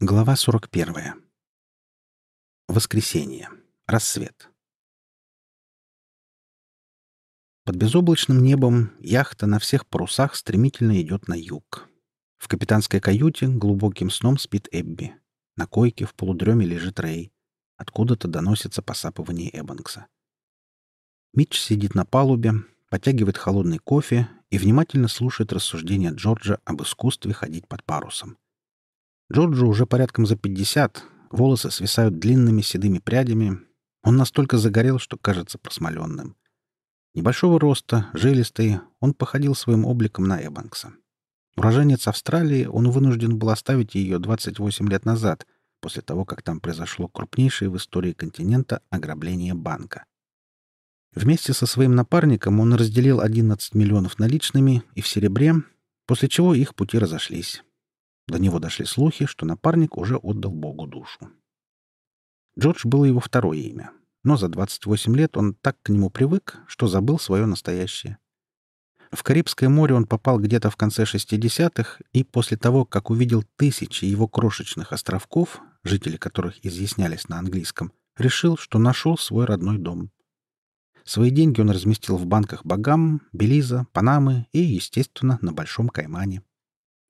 Глава 41. Воскресенье. Рассвет. Под безоблачным небом яхта на всех парусах стремительно идет на юг. В капитанской каюте глубоким сном спит Эбби. На койке в полудреме лежит Рэй. Откуда-то доносится посапывание Эббанкса. Митч сидит на палубе, потягивает холодный кофе и внимательно слушает рассуждения Джорджа об искусстве ходить под парусом. Джорджу уже порядком за пятьдесят, волосы свисают длинными седыми прядями. Он настолько загорел, что кажется просмоленным. Небольшого роста, жилистый, он походил своим обликом на Эбанкса. Уроженец Австралии, он вынужден был оставить ее 28 лет назад, после того, как там произошло крупнейшее в истории континента ограбление банка. Вместе со своим напарником он разделил 11 миллионов наличными и в серебре, после чего их пути разошлись. До него дошли слухи, что напарник уже отдал Богу душу. Джордж было его второе имя, но за 28 лет он так к нему привык, что забыл свое настоящее. В Карибское море он попал где-то в конце 60-х, и после того, как увидел тысячи его крошечных островков, жители которых изъяснялись на английском, решил, что нашел свой родной дом. Свои деньги он разместил в банках Багам, Белиза, Панамы и, естественно, на Большом Каймане.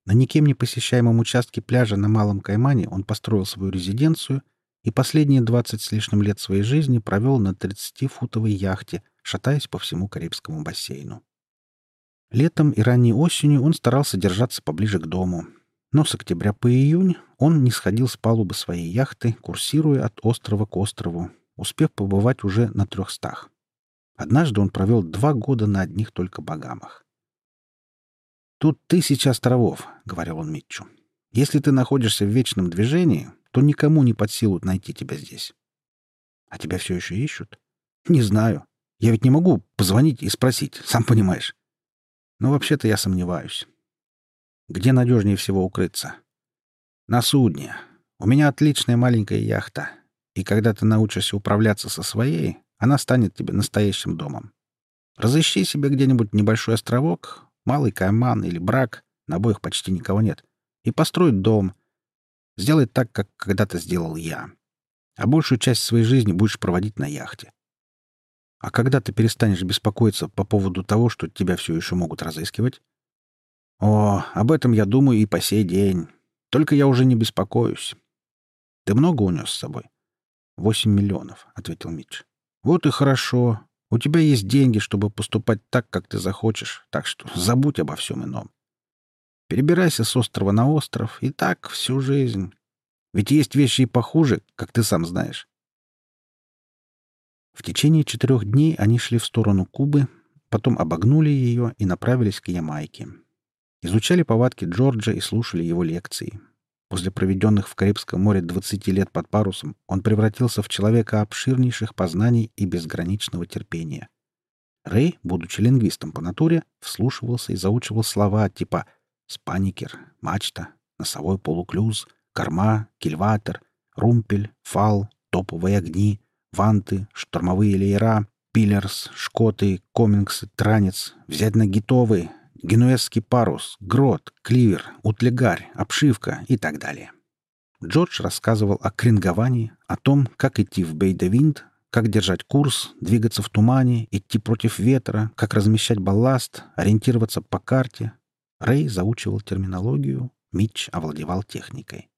На никем не посещаемом участке пляжа на Малом Каймане он построил свою резиденцию и последние 20 с лишним лет своей жизни провел на 30-футовой яхте, шатаясь по всему Карибскому бассейну. Летом и ранней осенью он старался держаться поближе к дому, но с октября по июнь он не сходил с палубы своей яхты, курсируя от острова к острову, успев побывать уже на трехстах. Однажды он провел два года на одних только Багамах. «Тут тысяча островов», — говорил он Митчу. «Если ты находишься в вечном движении, то никому не под силу найти тебя здесь». «А тебя все еще ищут?» «Не знаю. Я ведь не могу позвонить и спросить, сам понимаешь». «Но вообще-то я сомневаюсь». «Где надежнее всего укрыться?» «На судне. У меня отличная маленькая яхта. И когда ты научишься управляться со своей, она станет тебе настоящим домом. Разыщи себе где-нибудь небольшой островок, малый кайман или брак, на обоих почти никого нет, и построить дом. Сделай так, как когда-то сделал я. А большую часть своей жизни будешь проводить на яхте. А когда ты перестанешь беспокоиться по поводу того, что тебя все еще могут разыскивать? О, об этом я думаю и по сей день. Только я уже не беспокоюсь. Ты много унес с собой? Восемь миллионов, — ответил Митч. Вот и хорошо. У тебя есть деньги, чтобы поступать так, как ты захочешь, так что забудь обо всем ином. Перебирайся с острова на остров, и так всю жизнь. Ведь есть вещи и похуже, как ты сам знаешь. В течение четырех дней они шли в сторону Кубы, потом обогнули ее и направились к Ямайке. Изучали повадки Джорджа и слушали его лекции. После проведенных в Карибском море 20 лет под парусом он превратился в человека обширнейших познаний и безграничного терпения. Рэй, будучи лингвистом по натуре, вслушивался и заучивал слова типа «спаникер», «мачта», «носовой полуклюз», «корма», «кильватер», «румпель», «фал», «топовые огни», «ванты», «штормовые леера», «пиллерс», «шкоты», «комингс», «транец», «взять на гитовы», генуэзский парус, грот, кливер, утлегарь, обшивка и так далее. Джордж рассказывал о кринговании, о том, как идти в бейдевинд, как держать курс, двигаться в тумане, идти против ветра, как размещать балласт, ориентироваться по карте. Рэй заучивал терминологию, Митч овладевал техникой.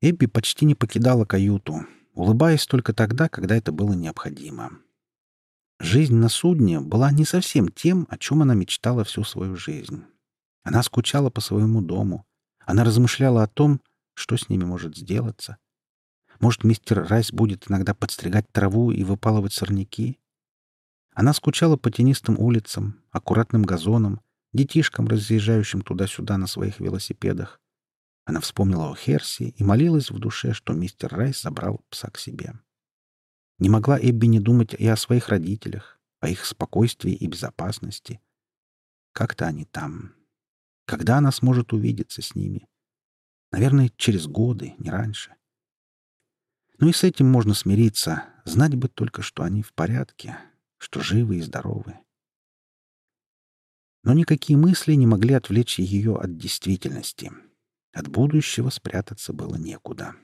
Эбби почти не покидала каюту, улыбаясь только тогда, когда это было необходимо. Жизнь на судне была не совсем тем, о чем она мечтала всю свою жизнь. Она скучала по своему дому. Она размышляла о том, что с ними может сделаться. Может, мистер Райс будет иногда подстригать траву и выпалывать сорняки? Она скучала по тенистым улицам, аккуратным газонам, детишкам, разъезжающим туда-сюда на своих велосипедах. Она вспомнила о Херси и молилась в душе, что мистер Райс забрал пса к себе. Не могла Эбби не думать и о своих родителях, о их спокойствии и безопасности. Как-то они там. Когда она сможет увидеться с ними? Наверное, через годы, не раньше. Ну и с этим можно смириться. Знать бы только, что они в порядке, что живы и здоровы. Но никакие мысли не могли отвлечь ее от действительности. От будущего спрятаться было некуда.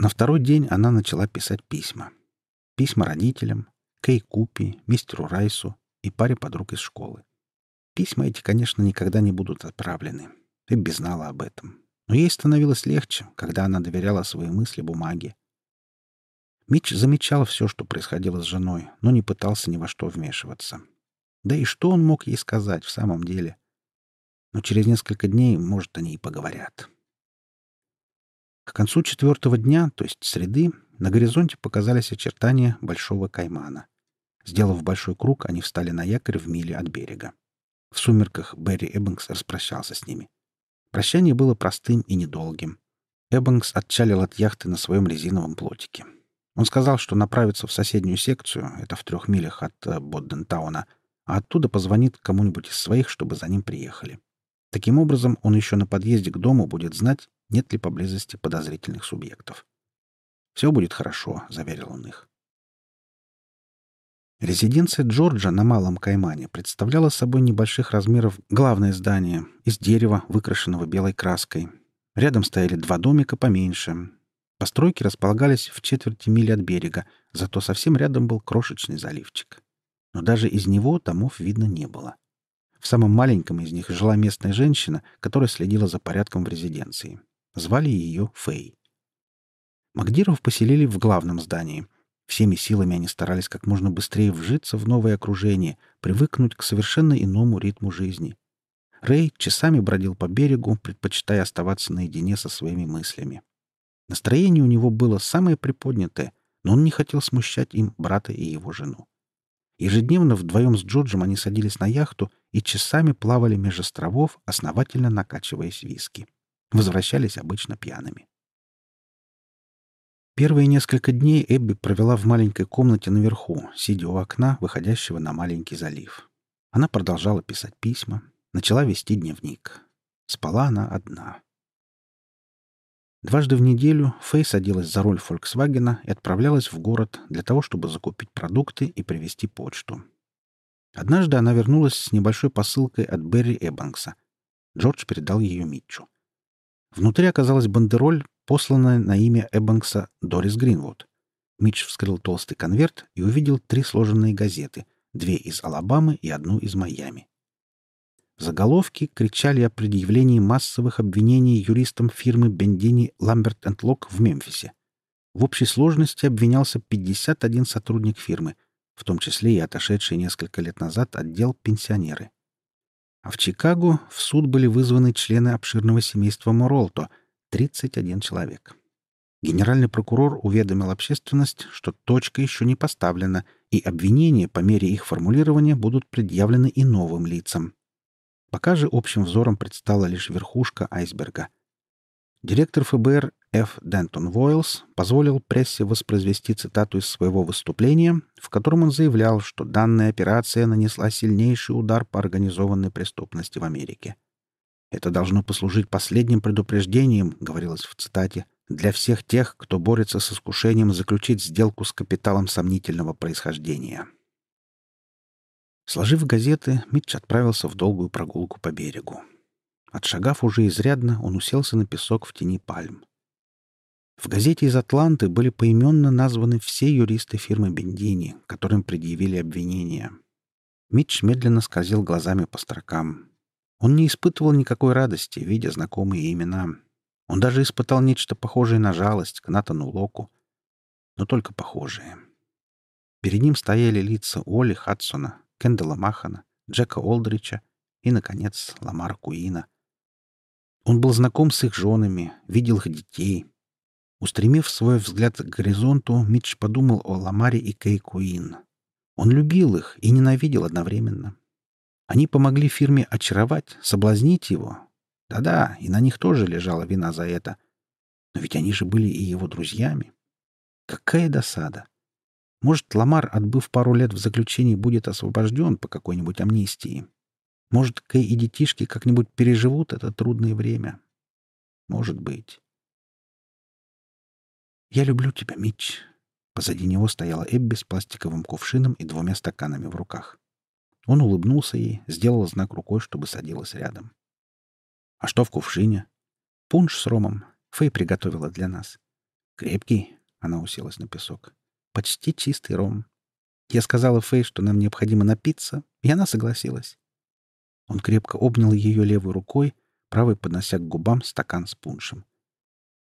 На второй день она начала писать письма. Письма родителям, Кей Купи, мистеру Райсу и паре подруг из школы. Письма эти, конечно, никогда не будут отправлены. Эбби знала об этом. Но ей становилось легче, когда она доверяла свои мысли бумаге. Митч замечал все, что происходило с женой, но не пытался ни во что вмешиваться. Да и что он мог ей сказать в самом деле? Но через несколько дней, может, они и поговорят. К концу четвертого дня, то есть среды, на горизонте показались очертания большого каймана. Сделав большой круг, они встали на якорь в миле от берега. В сумерках Берри Эббингс распрощался с ними. Прощание было простым и недолгим. Эббингс отчалил от яхты на своем резиновом плотике. Он сказал, что направится в соседнюю секцию, это в трех милях от э, Боддентауна, а оттуда позвонит кому-нибудь из своих, чтобы за ним приехали. Таким образом, он еще на подъезде к дому будет знать, нет ли поблизости подозрительных субъектов. «Все будет хорошо», — заверил он их. Резиденция Джорджа на Малом Каймане представляла собой небольших размеров главное здание из дерева, выкрашенного белой краской. Рядом стояли два домика поменьше. Постройки располагались в четверти мили от берега, зато совсем рядом был крошечный заливчик. Но даже из него домов видно не было. В самом маленьком из них жила местная женщина, которая следила за порядком в резиденции. Звали ее Фэй. Магдиров поселили в главном здании — Всеми силами они старались как можно быстрее вжиться в новое окружение, привыкнуть к совершенно иному ритму жизни. Рэй часами бродил по берегу, предпочитая оставаться наедине со своими мыслями. Настроение у него было самое приподнятое, но он не хотел смущать им брата и его жену. Ежедневно вдвоем с Джорджем они садились на яхту и часами плавали меж островов, основательно накачиваясь виски. Возвращались обычно пьяными. Первые несколько дней Эбби провела в маленькой комнате наверху, сидя у окна, выходящего на маленький залив. Она продолжала писать письма, начала вести дневник. Спала она одна. Дважды в неделю Фэй садилась за руль «Фольксвагена» и отправлялась в город для того, чтобы закупить продукты и привезти почту. Однажды она вернулась с небольшой посылкой от Берри Эббанкса. Джордж передал ее Митчу. Внутри оказалась бандероль, посланная на имя Эббанкса Дорис Гринвуд. Митч вскрыл толстый конверт и увидел три сложенные газеты, две из Алабамы и одну из Майами. Заголовки кричали о предъявлении массовых обвинений юристам фирмы Бендини Ламберт энд Лок в Мемфисе. В общей сложности обвинялся 51 сотрудник фирмы, в том числе и отошедший несколько лет назад отдел пенсионеры. А в Чикаго в суд были вызваны члены обширного семейства Моролто — 31 человек. Генеральный прокурор уведомил общественность, что точка еще не поставлена, и обвинения по мере их формулирования будут предъявлены и новым лицам. Пока же общим взором предстала лишь верхушка айсберга. Директор ФБР Ф. Дентон Войлс позволил прессе воспроизвести цитату из своего выступления, в котором он заявлял, что данная операция нанесла сильнейший удар по организованной преступности в Америке. Это должно послужить последним предупреждением, говорилось в цитате, для всех тех, кто борется с искушением заключить сделку с капиталом сомнительного происхождения. Сложив газеты, Митч отправился в долгую прогулку по берегу. Отшагав уже изрядно, он уселся на песок в тени пальм. В газете из Атланты были поименно названы все юристы фирмы Бендини, которым предъявили обвинения. Митч медленно скользил глазами по строкам. Он не испытывал никакой радости, видя знакомые имена. Он даже испытал нечто похожее на жалость к Натану Локу. Но только похожее. Перед ним стояли лица Оли Хадсона, Кендала Махана, Джека Олдрича и, наконец, Ламара Куина. Он был знаком с их женами, видел их детей. Устремив свой взгляд к горизонту, Митч подумал о Ламаре и Кей Куин. Он любил их и ненавидел одновременно. Они помогли фирме очаровать, соблазнить его. Да-да, и на них тоже лежала вина за это. Но ведь они же были и его друзьями. Какая досада! Может, Ламар, отбыв пару лет в заключении, будет освобожден по какой-нибудь амнистии. Может, Кэй и детишки как-нибудь переживут это трудное время. Может быть. «Я люблю тебя, Митч». Позади него стояла Эбби с пластиковым кувшином и двумя стаканами в руках. Он улыбнулся ей, сделал знак рукой, чтобы садилась рядом. А что в кувшине? Пунш с ромом. Фэй приготовила для нас. Крепкий. Она уселась на песок. Почти чистый ром. Я сказала Фэй, что нам необходимо напиться, и она согласилась. Он крепко обнял ее левой рукой, правой поднося к губам стакан с пуншем.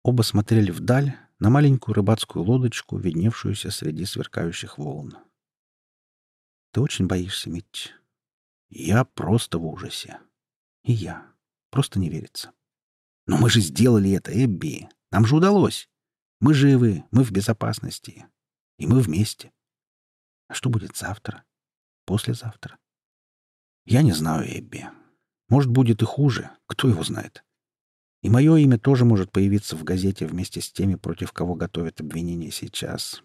Оба смотрели вдаль, на маленькую рыбацкую лодочку, видневшуюся среди сверкающих волн. «Ты очень боишься, Митч?» «Я просто в ужасе». «И я. Просто не верится». «Но мы же сделали это, Эбби. Нам же удалось. Мы живы, мы в безопасности. И мы вместе. А что будет завтра? Послезавтра? Я не знаю, Эбби. Может, будет и хуже. Кто его знает? И мое имя тоже может появиться в газете вместе с теми, против кого готовят обвинения сейчас.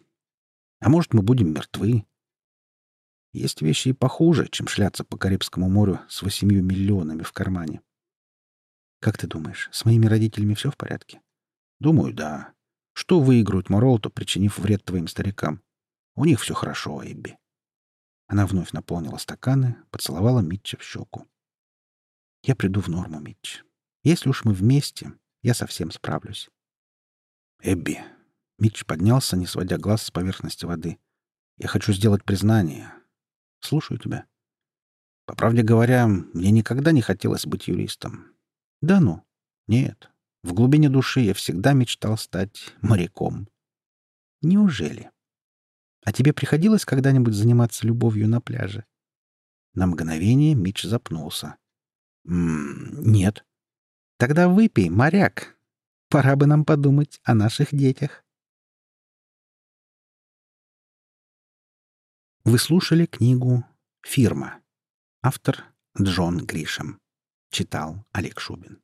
А может, мы будем мертвы. Есть вещи и похуже, чем шляться по Карибскому морю с восемью миллионами в кармане. Как ты думаешь, с моими родителями все в порядке? Думаю, да. Что выиграют Моролто, причинив вред твоим старикам? У них все хорошо, Эбби. Она вновь наполнила стаканы, поцеловала Митча в щеку. Я приду в норму, Митч. Если уж мы вместе, я совсем справлюсь. Эбби. Митч поднялся, не сводя глаз с поверхности воды. Я хочу сделать признание. Слушаю тебя. По правде говоря, мне никогда не хотелось быть юристом. Да ну? Нет. В глубине души я всегда мечтал стать моряком. Неужели? А тебе приходилось когда-нибудь заниматься любовью на пляже? На мгновение Мич запнулся. «М -м, «Нет». «Тогда выпей, моряк. Пора бы нам подумать о наших детях». Вы слушали книгу «Фирма». Автор Джон Гришем. Читал Олег Шубин.